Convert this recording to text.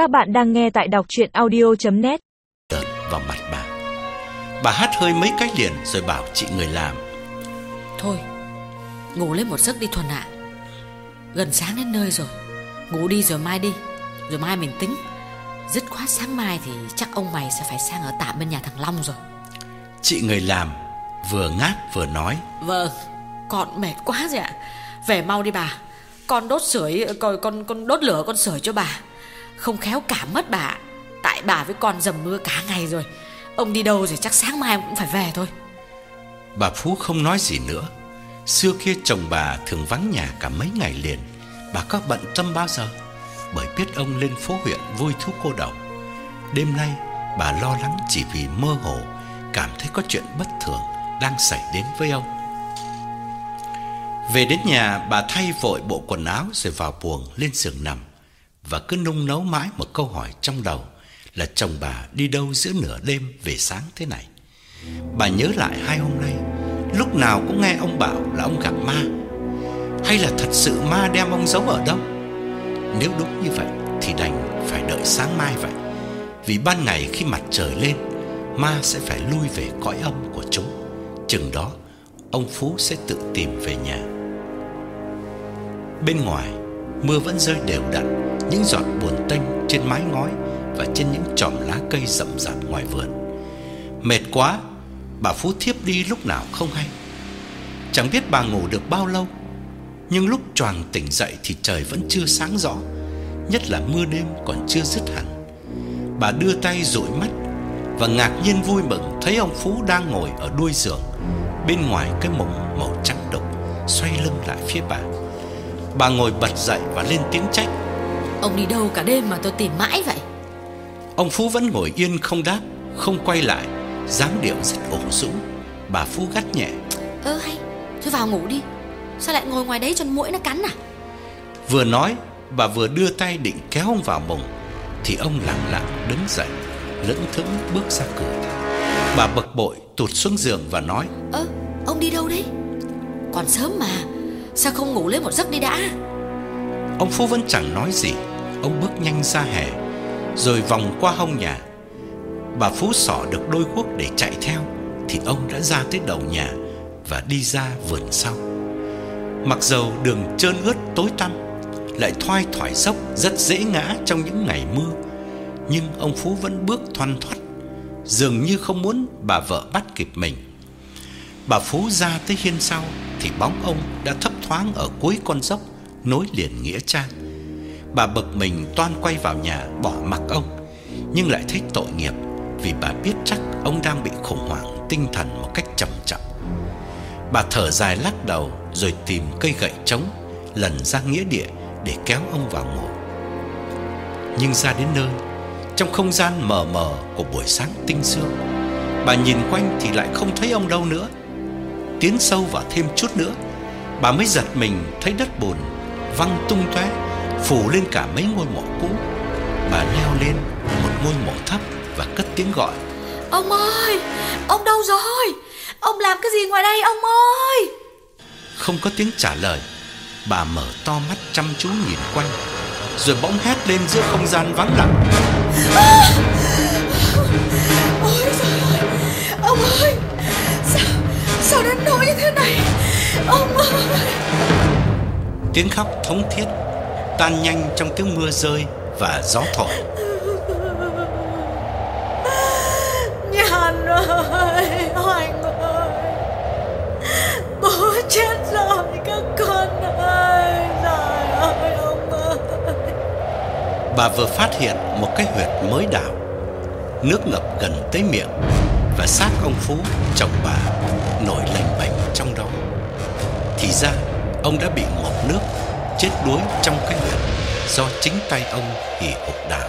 Các bạn đang nghe tại đọc chuyện audio.net Đợt vào mặt bà. Bà hát hơi mấy cái liền rồi bảo chị người làm. Thôi Ngủ lên một giấc đi Thuần ạ. Gần sáng đến nơi rồi. Ngủ đi rồi mai đi. Rồi mai mình tính. Dứt khoát sáng mai thì chắc ông mày sẽ phải sang ở tạm bên nhà thằng Long rồi. Chị người làm vừa ngáp vừa nói. Vâng Con mệt quá rồi ạ. Về mau đi bà. Con đốt sưởi con, con, con đốt lửa con sưởi cho bà không khéo cả mất bà. Tại bà với con dầm mưa cả ngày rồi. Ông đi đâu rồi chắc sáng mai cũng phải về thôi. Bà Phú không nói gì nữa. Xưa kia chồng bà thường vắng nhà cả mấy ngày liền. Bà có bận tâm bao giờ? Bởi biết ông lên phố huyện vui thú cô độc Đêm nay, bà lo lắng chỉ vì mơ hồ, Cảm thấy có chuyện bất thường đang xảy đến với ông. Về đến nhà, bà thay vội bộ quần áo rồi vào buồng lên giường nằm. Và cứ nung nấu mãi một câu hỏi trong đầu Là chồng bà đi đâu giữa nửa đêm về sáng thế này? Bà nhớ lại hai hôm nay, Lúc nào cũng nghe ông bảo là ông gặp ma. Hay là thật sự ma đem ông giấu ở đâu? Nếu đúng như vậy Thì đành phải đợi sáng mai vậy. Vì ban ngày khi mặt trời lên, Ma sẽ phải lui về cõi âm của chúng. Chừng đó, Ông Phú sẽ tự tìm về nhà. Bên ngoài Mưa vẫn rơi đều đặn, Những giọt buồn tênh trên mái ngói Và trên những chòm lá cây rậm rạp ngoài vườn. Mệt quá, Bà Phú thiếp đi lúc nào không hay. Chẳng biết bà ngủ được bao lâu, Nhưng lúc choàng tỉnh dậy Thì trời vẫn chưa sáng rõ, Nhất là mưa đêm còn chưa dứt hẳn. Bà đưa tay dụi mắt Và ngạc nhiên vui mừng Thấy ông Phú đang ngồi ở đuôi giường, Bên ngoài cái mùng màu trắng đục Xoay lưng lại phía bà. Bà ngồi bật dậy và lên tiếng trách. Ông đi đâu cả đêm mà tôi tìm mãi vậy? Ông Phú vẫn ngồi yên không đáp Không quay lại dáng điệu rất ủ rũ. Bà Phú gắt nhẹ. Ơ hay Thôi vào ngủ đi. Sao lại ngồi ngoài đấy cho mũi nó cắn à? Vừa nói Bà vừa đưa tay định kéo ông vào mùng Thì ông lặng lặng đứng dậy Lững thững bước ra cửa. Bà bực bội tụt xuống giường và nói Ơ ông đi đâu đấy? Còn sớm mà Sao không ngủ lấy một giấc đi đã? Ông Phú vẫn chẳng nói gì. Ông bước nhanh ra hè, Rồi vòng qua hông nhà. Bà Phú sỏ được đôi guốc để chạy theo, Thì ông đã ra tới đầu nhà Và đi ra vườn sau. Mặc dầu đường trơn ướt tối tăm, Lại thoai thoải dốc, Rất dễ ngã trong những ngày mưa. Nhưng ông Phú vẫn bước thoăn thoắt, Dường như không muốn bà vợ bắt kịp mình. Bà Phú ra tới hiên sau thì bóng ông đã thấp thoáng ở cuối con dốc, Nối liền Nghĩa Trang. Bà bực mình toan quay vào nhà, bỏ mặc ông, Nhưng lại thấy tội nghiệp Vì bà biết chắc ông đang bị khủng hoảng tinh thần một cách trầm trọng. Bà thở dài lắc đầu Rồi tìm cây gậy trống, Lần ra nghĩa địa để kéo ông vào mộ. Nhưng ra đến nơi, Trong không gian mờ mờ của buổi sáng tinh sương, Bà nhìn quanh thì lại không thấy ông đâu nữa. Tiến sâu vào thêm chút nữa Bà mới giật mình thấy đất bùn Văng tung tóe Phủ lên cả mấy ngôi mộ cũ. Bà leo lên một ngôi mộ thấp Và cất tiếng gọi. Ông ơi Ông đâu rồi? Ông làm cái gì ngoài đây ông ơi? Không có tiếng trả lời Bà mở to mắt chăm chú nhìn quanh Rồi bỗng hét lên giữa không gian vắng lặng. Ôi Ông ơi! Tiếng khóc thống thiết Tan nhanh trong tiếng mưa rơi Và gió thổi. Nhàn ơi Hoành ơi Bố chết rồi các con ơi. Trời ơi ông ơi! Bà vừa phát hiện một cái huyệt mới đào. Nước ngập gần tới miệng Và xác ông Phú, chồng bà Nổi trong đó thì ra, ông đã bị ngộp nước, Chết đuối trong cái huyệt Do chính tay ông hì ục đào.